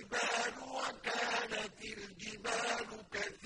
الْجِبَالُ وَكَانَتِ الْجِبَالُ كَثِيرًا